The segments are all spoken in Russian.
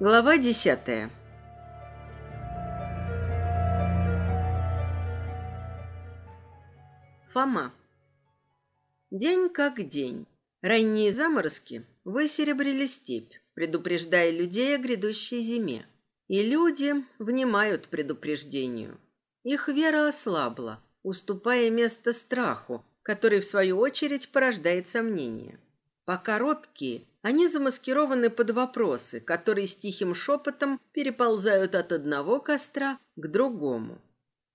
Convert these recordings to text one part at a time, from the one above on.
Глава десятая. Фома. День как день. Ранние заморозки высеребрили степь, предупреждая людей о грядущей зиме. И люди внимают предупреждению. Их вера ослабла, уступая место страху, который, в свою очередь, порождает сомнения. Пока робкие, они замаскированы под вопросы, которые с тихим шепотом переползают от одного костра к другому.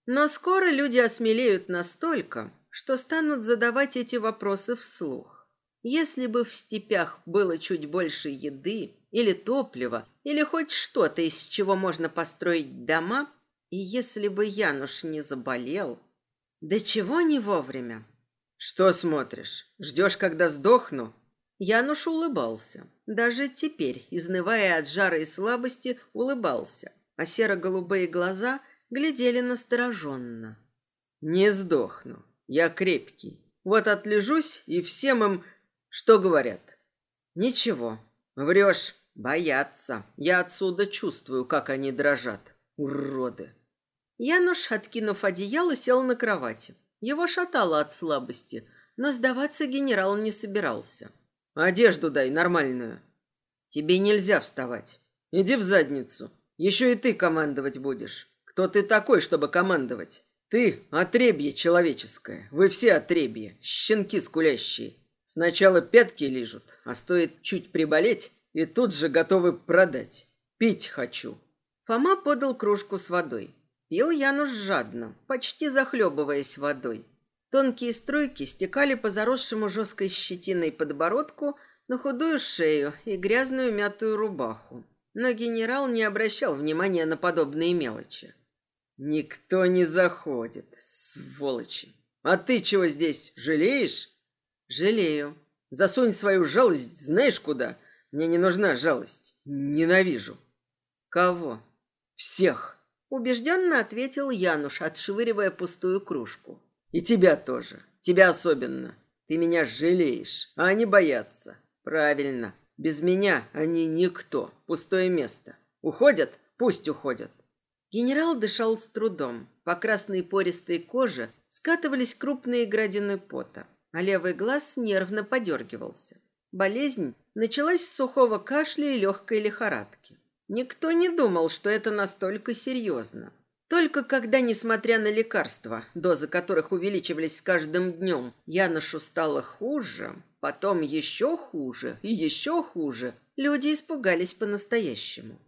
Но скоро люди осмелеют настолько, что станут задавать эти вопросы вслух. Если бы в степях было чуть больше еды или топлива, или хоть что-то, из чего можно построить дома, и если бы Януш не заболел... Да чего не вовремя? Что смотришь? Ждешь, когда сдохну? Януш улыбался. Даже теперь, изнывая от жара и слабости, улыбался, а серо-голубые глаза глядели настороженно. «Не сдохну. Я крепкий. Вот отлежусь, и всем им... Что говорят?» «Ничего. Врешь. Боятся. Я отсюда чувствую, как они дрожат. Уроды!» Януш, откинув одеяло, сел на кровати. Его шатало от слабости, но сдаваться генерал не собирался. Одежду дай нормальную. Тебе нельзя вставать. Иди в задницу. Еще и ты командовать будешь. Кто ты такой, чтобы командовать? Ты — отребье человеческое. Вы все отребье, щенки скулящие. Сначала пятки лижут, а стоит чуть приболеть, и тут же готовы продать. Пить хочу. Фома подал кружку с водой. Пил Януш жадно, почти захлебываясь водой. Тонкие струйки стекали по заросшему жесткой щетиной подбородку на худую шею и грязную мятую рубаху. Но генерал не обращал внимания на подобные мелочи. «Никто не заходит, сволочи! А ты чего здесь, жалеешь?» «Жалею. Засунь свою жалость знаешь куда? Мне не нужна жалость. Ненавижу». «Кого?» «Всех!» Убежденно ответил Януш, отшвыривая пустую кружку. И тебя тоже. Тебя особенно. Ты меня жалеешь, а они боятся. Правильно. Без меня они никто. Пустое место. Уходят? Пусть уходят. Генерал дышал с трудом. По красной пористой коже скатывались крупные градины пота, а левый глаз нервно подергивался. Болезнь началась с сухого кашля и легкой лихорадки. Никто не думал, что это настолько серьезно. Только когда, несмотря на лекарства, дозы которых увеличивались с каждым днем, Яношу стало хуже, потом еще хуже и еще хуже, люди испугались по-настоящему.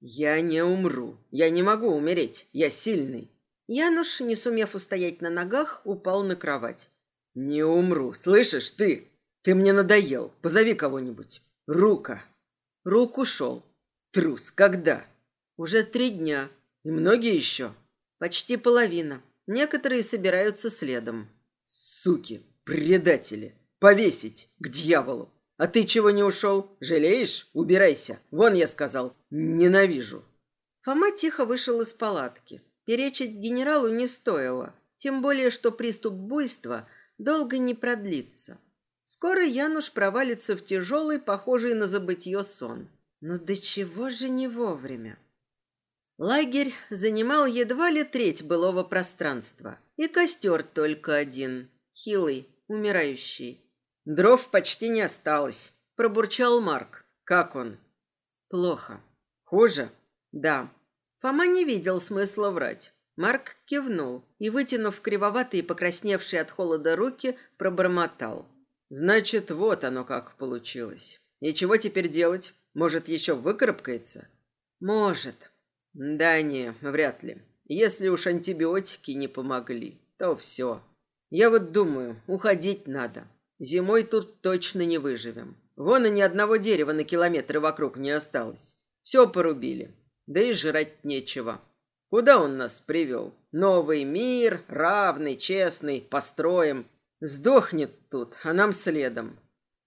«Я не умру. Я не могу умереть. Я сильный». Януш, не сумев устоять на ногах, упал на кровать. «Не умру. Слышишь, ты? Ты мне надоел. Позови кого-нибудь. Рука». Рук ушел. «Трус. Когда?» «Уже три дня. И многие еще? Почти половина. Некоторые собираются следом. Суки, предатели. Повесить к дьяволу. А ты чего не ушел? Жалеешь? Убирайся. Вон я сказал. Ненавижу. Фома тихо вышел из палатки. Перечить генералу не стоило. Тем более, что приступ буйства долго не продлится. Скоро Януш провалится в тяжелый, похожий на забытье сон. Но до чего же не вовремя? Лагерь занимал едва ли треть былого пространства. И костер только один. Хилый, умирающий. «Дров почти не осталось», — пробурчал Марк. «Как он?» «Плохо». «Хуже?» «Да». Фома не видел смысла врать. Марк кивнул и, вытянув кривоватые покрасневшие от холода руки, пробормотал. «Значит, вот оно как получилось. И чего теперь делать? Может, еще выкарабкается?» «Может», да не, вряд ли. Если уж антибиотики не помогли, то все. Я вот думаю, уходить надо. Зимой тут точно не выживем. Вон и ни одного дерева на километры вокруг не осталось. Все порубили. Да и жрать нечего. Куда он нас привел? Новый мир, равный, честный, построим. Сдохнет тут, а нам следом.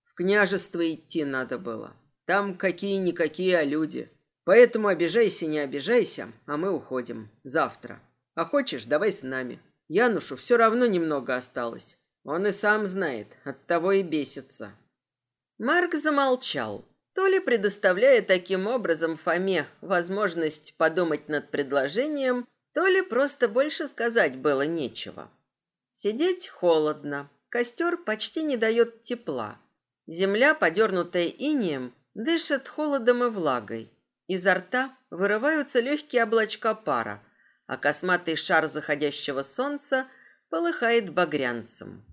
В княжество идти надо было. Там какие-никакие, а люди. Поэтому обижайся, не обижайся, а мы уходим. Завтра. А хочешь, давай с нами. Янушу все равно немного осталось. Он и сам знает, от того и бесится. Марк замолчал. то ли предоставляя таким образом Фоме возможность подумать над предложением, то ли просто больше сказать было нечего. Сидеть холодно, костер почти не дает тепла. Земля, подернутая инеем, дышит холодом и влагой. Изо рта вырываются легкие облачка пара, а косматый шар заходящего солнца полыхает багрянцем.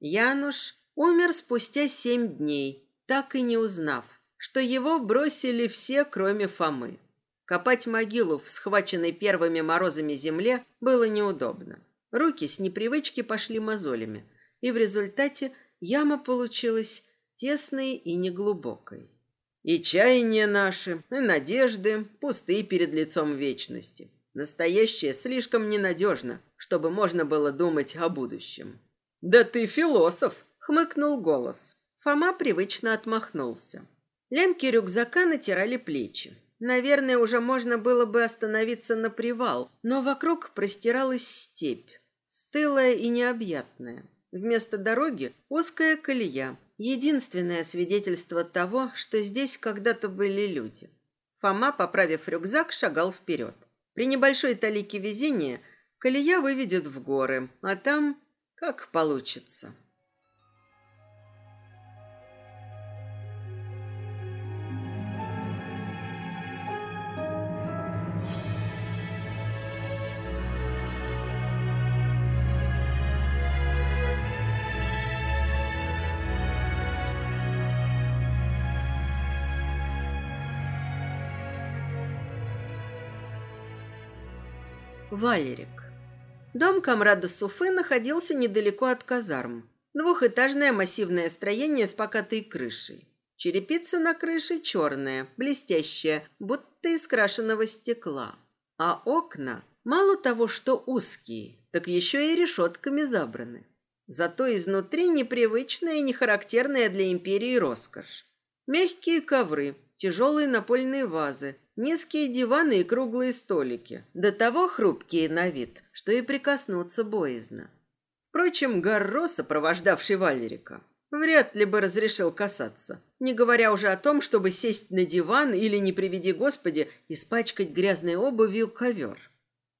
Януш умер спустя семь дней, так и не узнав, что его бросили все, кроме Фомы. Копать могилу в схваченной первыми морозами земле было неудобно. Руки с непривычки пошли мозолями, и в результате яма получилась тесной и неглубокой. И чаяния наши, и надежды пусты перед лицом вечности. Настоящее слишком ненадежно, чтобы можно было думать о будущем. «Да ты философ!» — хмыкнул голос. Фома привычно отмахнулся. Лямки рюкзака натирали плечи. Наверное, уже можно было бы остановиться на привал, но вокруг простиралась степь, стылая и необъятная. Вместо дороги узкая колея, единственное свидетельство того, что здесь когда-то были люди. Фома, поправив рюкзак, шагал вперед. При небольшой талике везения колея выведет в горы, а там как получится. Валерик. Дом комрада Суфы находился недалеко от казарм. Двухэтажное массивное строение с покатой крышей. Черепица на крыше черная, блестящая, будто из крашеного стекла. А окна, мало того, что узкие, так еще и решетками забраны. Зато изнутри непривычная и нехарактерная для империи роскошь. Мягкие ковры, тяжелые напольные вазы, Низкие диваны и круглые столики, до того хрупкие на вид, что и прикоснуться боязно. Впрочем, Гарро, сопровождавший Валерика, вряд ли бы разрешил касаться, не говоря уже о том, чтобы сесть на диван или, не приведи Господи, испачкать грязной обувью ковер.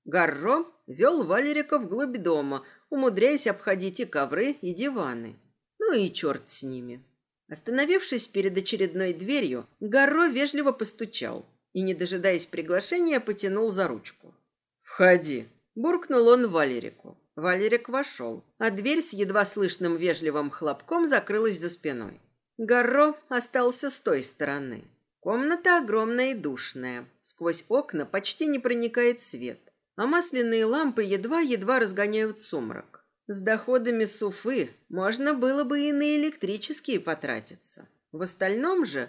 Гарро вел Валерика вглубь дома, умудряясь обходить и ковры, и диваны. Ну и черт с ними. Остановившись перед очередной дверью, Гарро вежливо постучал и, не дожидаясь приглашения, потянул за ручку. «Входи!» – буркнул он Валерику. Валерик вошел, а дверь с едва слышным вежливым хлопком закрылась за спиной. Гарро остался с той стороны. Комната огромная и душная. Сквозь окна почти не проникает свет, а масляные лампы едва-едва разгоняют сумрак. С доходами суфы можно было бы и на электрические потратиться. В остальном же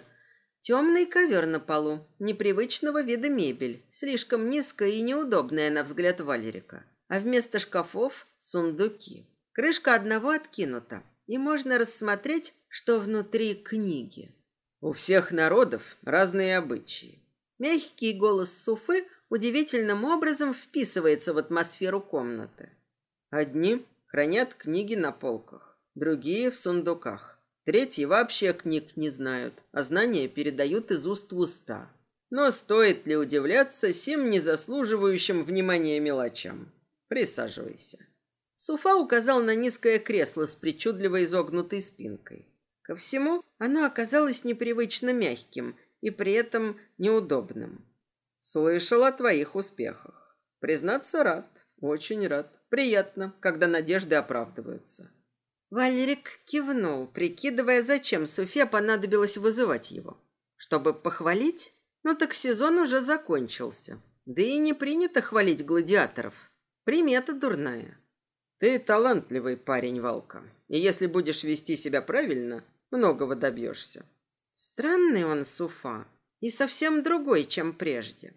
Темный ковер на полу, непривычного вида мебель, слишком низкая и неудобная на взгляд Валерика. А вместо шкафов – сундуки. Крышка одного откинута, и можно рассмотреть, что внутри книги. У всех народов разные обычаи. Мягкий голос Суфы удивительным образом вписывается в атмосферу комнаты. Одни хранят книги на полках, другие в сундуках. Третьи вообще книг не знают, а знания передают из уст в уста. Но стоит ли удивляться сим незаслуживающим внимания мелочам? Присаживайся. Суфа указал на низкое кресло с причудливо изогнутой спинкой. Ко всему, оно оказалось непривычно мягким и при этом неудобным. Слышал о твоих успехах. Признаться, рад. Очень рад. Приятно, когда надежды оправдываются. Валерик кивнул, прикидывая, зачем Суфе понадобилось вызывать его. Чтобы похвалить? Ну так сезон уже закончился. Да и не принято хвалить гладиаторов. Примета дурная. Ты талантливый парень, Валка. И если будешь вести себя правильно, многого добьешься. Странный он, Суфа, и совсем другой, чем прежде.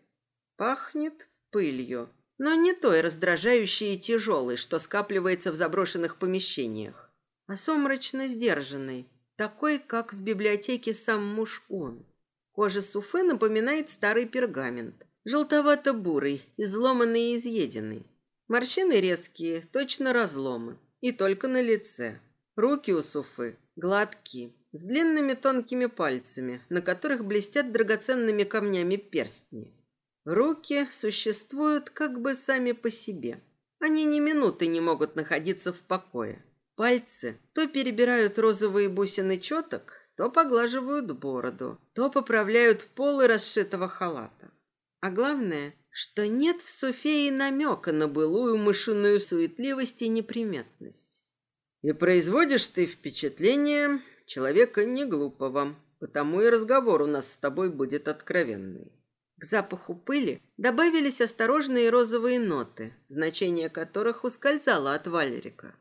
Пахнет пылью, но не той раздражающей и тяжелой, что скапливается в заброшенных помещениях а сумрачно сдержанный, такой, как в библиотеке сам муж он. Кожа суфы напоминает старый пергамент, желтовато-бурый, изломанный и изъеденный. Морщины резкие, точно разломы, и только на лице. Руки у суфы гладкие, с длинными тонкими пальцами, на которых блестят драгоценными камнями перстни. Руки существуют как бы сами по себе. Они ни минуты не могут находиться в покое. Пальцы то перебирают розовые бусины четок, то поглаживают бороду, то поправляют полы расшитого халата. А главное, что нет в Софии намека на былую мышиную суетливость и неприметность. И производишь ты впечатление человека не глупого, потому и разговор у нас с тобой будет откровенный. К запаху пыли добавились осторожные розовые ноты, значение которых ускользало от Валерика.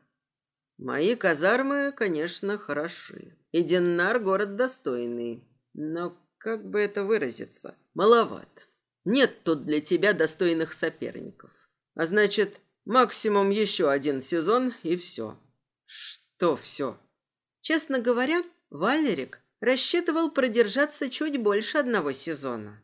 Мои казармы, конечно, хороши. И Деннар город достойный. Но, как бы это выразиться, маловат. Нет тут для тебя достойных соперников. А значит, максимум еще один сезон и все. Что все? Честно говоря, Валерик рассчитывал продержаться чуть больше одного сезона.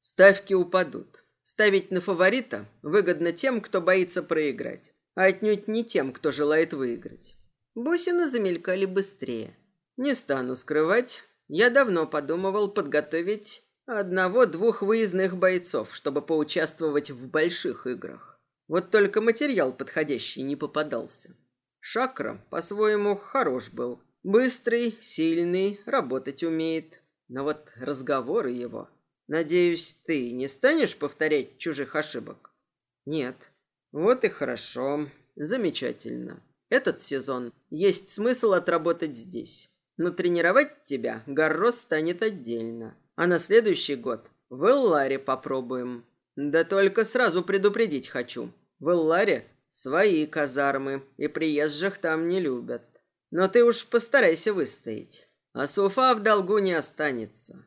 Ставки упадут. Ставить на фаворита выгодно тем, кто боится проиграть, отнюдь не тем, кто желает выиграть. Бусины замелькали быстрее. Не стану скрывать, я давно подумывал подготовить одного-двух выездных бойцов, чтобы поучаствовать в больших играх. Вот только материал подходящий не попадался. Шакра, по-своему, хорош был. Быстрый, сильный, работать умеет. Но вот разговоры его... Надеюсь, ты не станешь повторять чужих ошибок? Нет. Вот и хорошо. Замечательно. Этот сезон есть смысл отработать здесь. Но тренировать тебя Гаррос станет отдельно. А на следующий год в Элларе попробуем. Да только сразу предупредить хочу. В Элларе Свои казармы, и приезжих там не любят. Но ты уж постарайся выстоять, а Суфа в долгу не останется.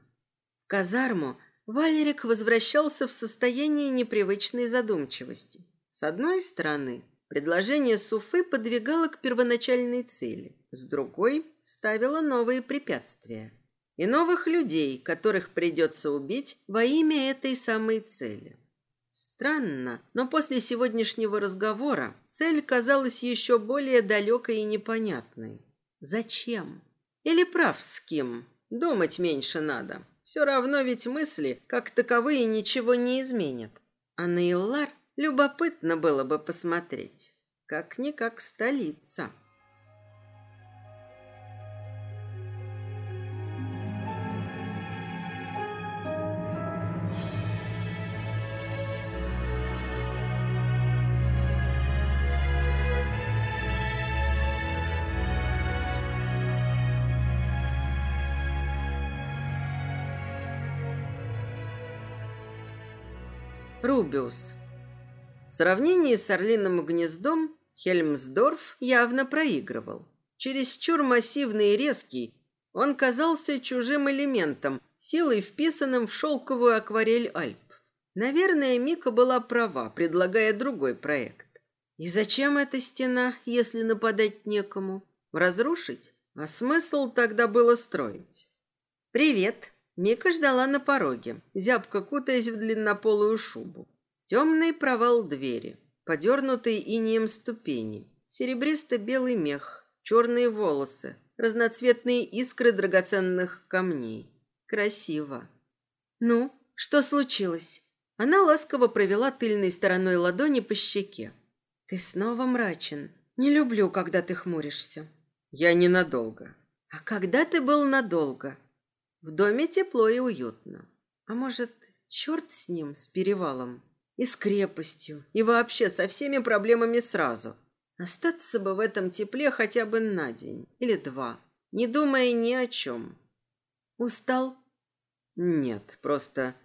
В казарму Валерик возвращался в состоянии непривычной задумчивости. С одной стороны, предложение Суфы подвигало к первоначальной цели, с другой ставило новые препятствия и новых людей, которых придется убить во имя этой самой цели. Странно, но после сегодняшнего разговора цель казалась еще более далекой и непонятной. Зачем? Или прав с кем? Думать меньше надо. Все равно ведь мысли, как таковые, ничего не изменят. А на любопытно было бы посмотреть. Как-никак столица. Рубиус. В сравнении с Орлиным гнездом Хельмсдорф явно проигрывал. Чересчур массивный и резкий, он казался чужим элементом, силой вписанным в шелковую акварель Альп. Наверное, Мика была права, предлагая другой проект. И зачем эта стена, если нападать некому? Разрушить? А смысл тогда было строить? «Привет!» Мика ждала на пороге, зябко кутаясь в длиннополую шубу. Темный провал двери, подернутые инеем ступени, серебристо-белый мех, черные волосы, разноцветные искры драгоценных камней. Красиво. «Ну, что случилось?» Она ласково провела тыльной стороной ладони по щеке. «Ты снова мрачен. Не люблю, когда ты хмуришься». «Я ненадолго». «А когда ты был надолго?» В доме тепло и уютно. А может, черт с ним, с перевалом, и с крепостью, и вообще со всеми проблемами сразу. Остаться бы в этом тепле хотя бы на день или два, не думая ни о чем. Устал? Нет, просто...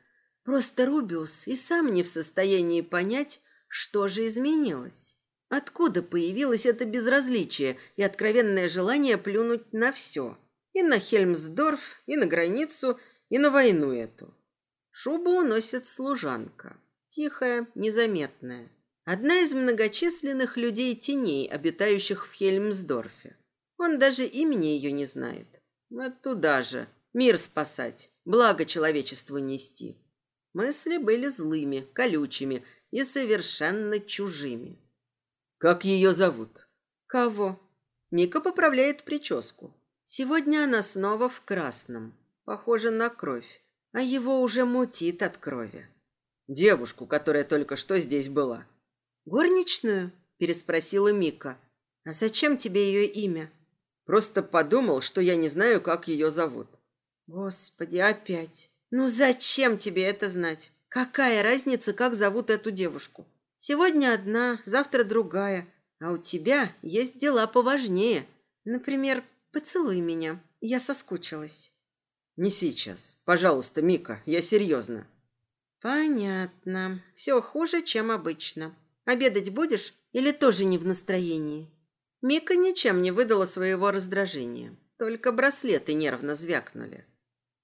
Просто Рубиус и сам не в состоянии понять, что же изменилось. Откуда появилось это безразличие и откровенное желание плюнуть на все – и на Хельмсдорф, и на границу, и на войну эту. Шубу уносит служанка. Тихая, незаметная. Одна из многочисленных людей-теней, обитающих в Хельмсдорфе. Он даже имени ее не знает. Оттуда же. Мир спасать, благо человечеству нести. Мысли были злыми, колючими и совершенно чужими. «Как ее зовут?» «Кого?» Мика поправляет прическу. Сегодня она снова в красном. Похоже на кровь. А его уже мутит от крови. Девушку, которая только что здесь была. «Горничную?» – переспросила Мика. «А зачем тебе ее имя?» «Просто подумал, что я не знаю, как ее зовут». «Господи, опять! Ну зачем тебе это знать? Какая разница, как зовут эту девушку? Сегодня одна, завтра другая, а у тебя есть дела поважнее. Например, поцелуй меня. Я соскучилась». «Не сейчас. Пожалуйста, Мика, я серьезно». «Понятно. Все хуже, чем обычно. Обедать будешь или тоже не в настроении?» Мика ничем не выдала своего раздражения. Только браслеты нервно звякнули.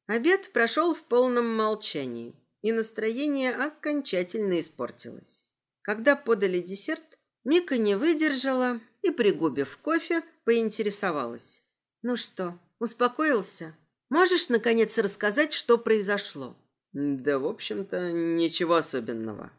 Обед прошел в полном молчании, и настроение окончательно испортилось. Когда подали десерт, Мика не выдержала и, пригубив кофе, поинтересовалась. «Ну что, успокоился? Можешь, наконец, рассказать, что произошло?» Да, в общем-то, ничего особенного.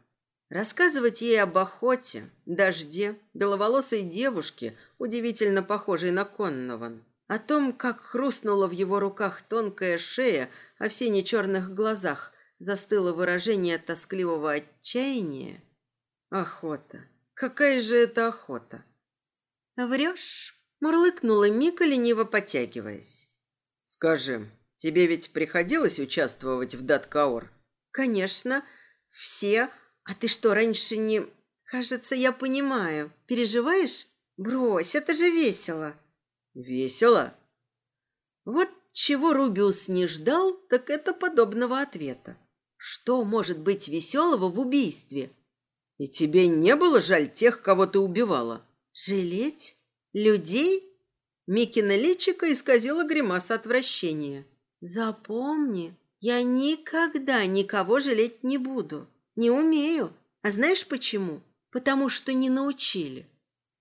Рассказывать ей об охоте, дожде, беловолосой девушке, удивительно похожей на Коннован, о том, как хрустнула в его руках тонкая шея, а в сине черных глазах застыло выражение тоскливого отчаяния. Охота. Какая же это охота? Врешь? Мурлыкнула Мика, лениво потягиваясь. Скажи, Тебе ведь приходилось участвовать в Даткаор? Конечно, все. А ты что, раньше не... Кажется, я понимаю. Переживаешь? Брось, это же весело. Весело? Вот чего Рубиус не ждал, так это подобного ответа. Что может быть веселого в убийстве? И тебе не было жаль тех, кого ты убивала? Жалеть? Людей? Микина личико исказила гримаса отвращения. Запомни, я никогда никого жалеть не буду. Не умею. А знаешь почему? Потому что не научили.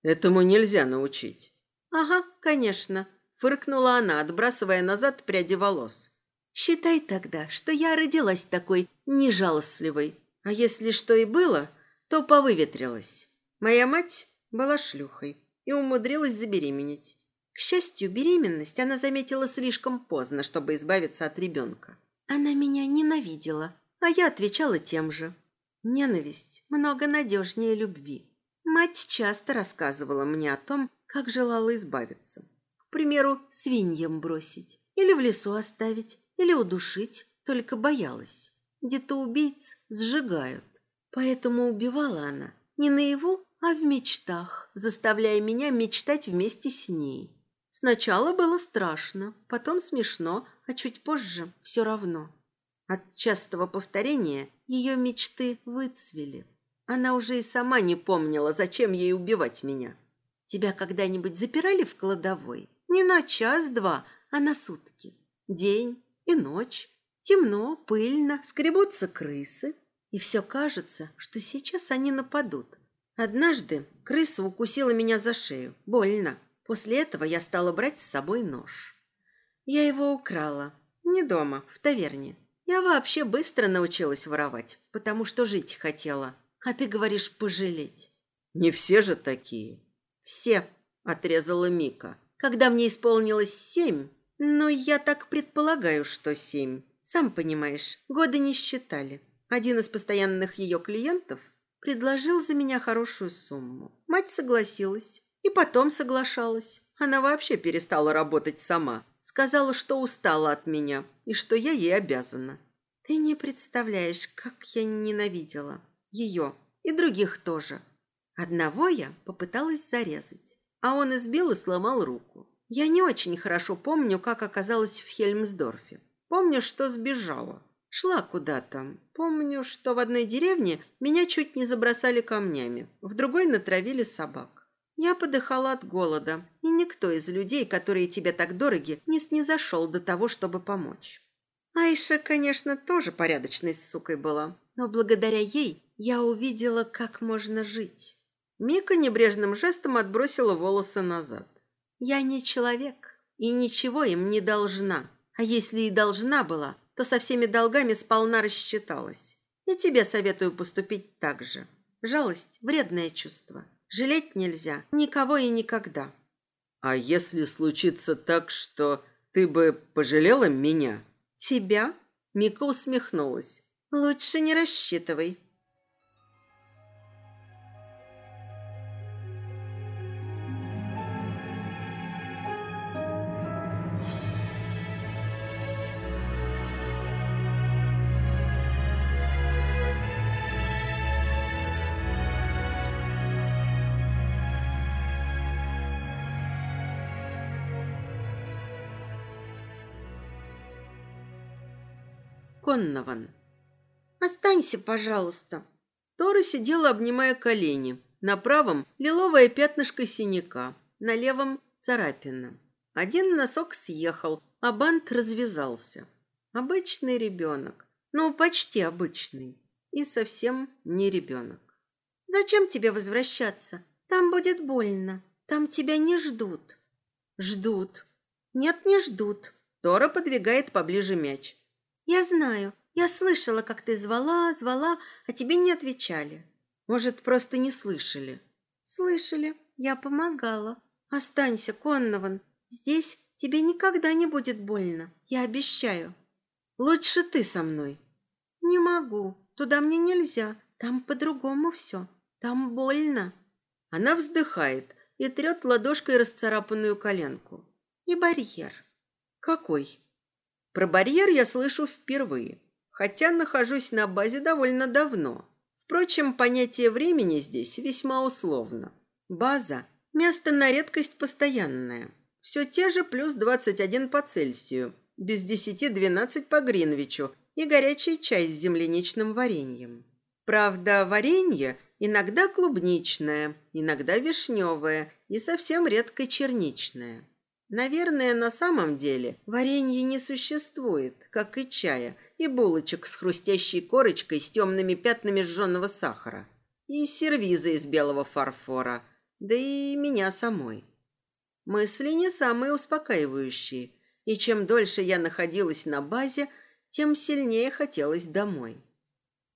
Этому нельзя научить. Ага, конечно, фыркнула она, отбрасывая назад пряди волос. Считай тогда, что я родилась такой нежалостливой. А если что и было, то повыветрилась. Моя мать была шлюхой и умудрилась забеременеть. К счастью, беременность она заметила слишком поздно, чтобы избавиться от ребенка. Она меня ненавидела, а я отвечала тем же. Ненависть много надежнее любви. Мать часто рассказывала мне о том, как желала избавиться. К примеру, свиньям бросить, или в лесу оставить, или удушить, только боялась. Где-то убийц сжигают. Поэтому убивала она не наяву, а в мечтах, заставляя меня мечтать вместе с ней. Сначала было страшно, потом смешно, а чуть позже все равно. От частого повторения ее мечты выцвели. Она уже и сама не помнила, зачем ей убивать меня. Тебя когда-нибудь запирали в кладовой? Не на час-два, а на сутки. День и ночь. Темно, пыльно, скребутся крысы. И все кажется, что сейчас они нападут. Однажды крыса укусила меня за шею. Больно. После этого я стала брать с собой нож. Я его украла. Не дома, в таверне. Я вообще быстро научилась воровать, потому что жить хотела. А ты говоришь пожалеть. Не все же такие. Все, отрезала Мика. Когда мне исполнилось семь, ну, я так предполагаю, что семь. Сам понимаешь, годы не считали. Один из постоянных ее клиентов предложил за меня хорошую сумму. Мать согласилась. И потом соглашалась. Она вообще перестала работать сама. Сказала, что устала от меня и что я ей обязана. Ты не представляешь, как я ненавидела ее и других тоже. Одного я попыталась зарезать, а он избил и сломал руку. Я не очень хорошо помню, как оказалась в Хельмсдорфе. Помню, что сбежала. Шла куда-то. Помню, что в одной деревне меня чуть не забросали камнями, в другой натравили собак. Я подыхала от голода, и никто из людей, которые тебе так дороги, не снизошел до того, чтобы помочь. Айша, конечно, тоже порядочной сукой была, но благодаря ей я увидела, как можно жить. Мика небрежным жестом отбросила волосы назад. Я не человек и ничего им не должна. А если и должна была, то со всеми долгами сполна рассчиталась. И тебе советую поступить так же. Жалость – вредное чувство. Жалеть нельзя никого и никогда. А если случится так, что ты бы пожалела меня? Тебя? Мика усмехнулась. Лучше не рассчитывай. Коннован. «Останься, пожалуйста». Тора сидела, обнимая колени. На правом – лиловое пятнышко синяка, на левом – царапина. Один носок съехал, а бант развязался. Обычный ребенок. Ну, почти обычный. И совсем не ребенок. «Зачем тебе возвращаться? Там будет больно. Там тебя не ждут». «Ждут». «Нет, не ждут». Тора подвигает поближе мяч. Я знаю. Я слышала, как ты звала, звала, а тебе не отвечали. Может, просто не слышали? Слышали. Я помогала. Останься, Коннован. Здесь тебе никогда не будет больно. Я обещаю. Лучше ты со мной. Не могу. Туда мне нельзя. Там по-другому все. Там больно. Она вздыхает и трет ладошкой расцарапанную коленку. И барьер. Какой? Про барьер я слышу впервые, хотя нахожусь на базе довольно давно. Впрочем, понятие времени здесь весьма условно. База – место на редкость постоянное. Все те же плюс 21 по Цельсию, без 10-12 по Гринвичу и горячий чай с земляничным вареньем. Правда, варенье иногда клубничное, иногда вишневое и совсем редко черничное. Наверное, на самом деле варенье не существует, как и чая, и булочек с хрустящей корочкой с темными пятнами жженого сахара, и сервиза из белого фарфора, да и меня самой. Мысли не самые успокаивающие, и чем дольше я находилась на базе, тем сильнее хотелось домой.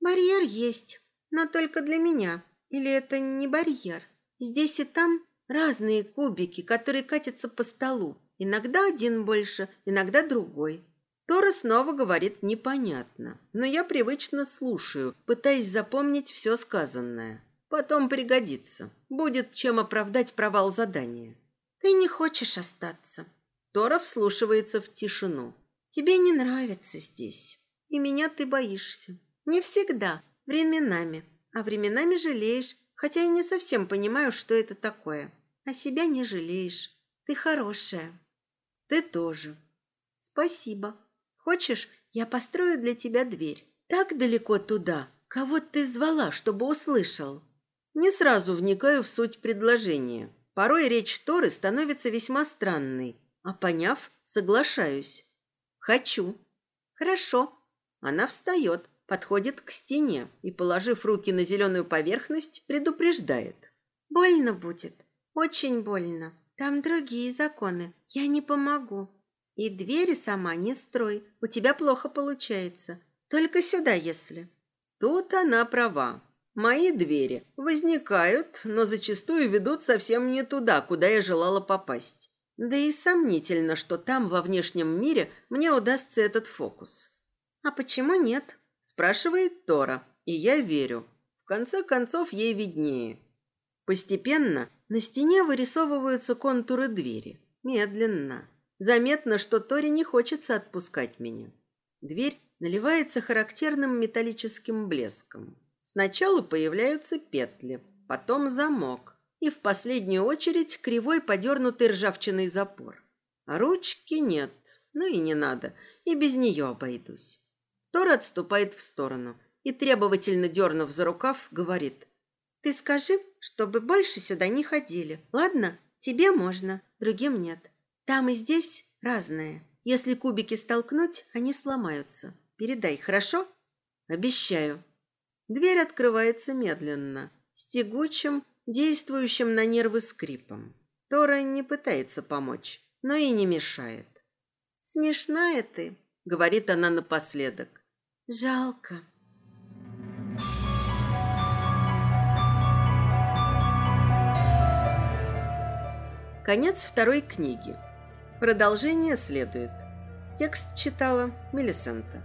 Барьер есть, но только для меня. Или это не барьер? Здесь и там Разные кубики, которые катятся по столу. Иногда один больше, иногда другой. Тора снова говорит непонятно, но я привычно слушаю, пытаясь запомнить все сказанное. Потом пригодится. Будет чем оправдать провал задания. Ты не хочешь остаться. Тора вслушивается в тишину. Тебе не нравится здесь. И меня ты боишься. Не всегда, временами. А временами жалеешь, хотя я не совсем понимаю, что это такое. А себя не жалеешь. Ты хорошая. Ты тоже. Спасибо. Хочешь, я построю для тебя дверь? Так далеко туда. Кого ты звала, чтобы услышал? Не сразу вникаю в суть предложения. Порой речь Торы становится весьма странной, а поняв, соглашаюсь. Хочу. Хорошо. Она встает, подходит к стене и, положив руки на зеленую поверхность, предупреждает. Больно будет. Очень больно. Там другие законы. Я не помогу. И двери сама не строй. У тебя плохо получается. Только сюда, если. Тут она права. Мои двери возникают, но зачастую ведут совсем не туда, куда я желала попасть. Да и сомнительно, что там, во внешнем мире, мне удастся этот фокус. «А почему нет?» – спрашивает Тора, и я верю. В конце концов, ей виднее. Постепенно на стене вырисовываются контуры двери. Медленно. Заметно, что Тори не хочется отпускать меня. Дверь наливается характерным металлическим блеском. Сначала появляются петли, потом замок и в последнюю очередь кривой подернутый ржавчиной запор. А ручки нет, ну и не надо, и без нее обойдусь. Тор отступает в сторону и, требовательно дернув за рукав, говорит ты скажи, чтобы больше сюда не ходили. Ладно? Тебе можно, другим нет. Там и здесь разное. Если кубики столкнуть, они сломаются. Передай, хорошо? Обещаю. Дверь открывается медленно, с тягучим, действующим на нервы скрипом. Тора не пытается помочь, но и не мешает. «Смешная ты», — говорит она напоследок. «Жалко». Конец второй книги. Продолжение следует. Текст читала Мелисента.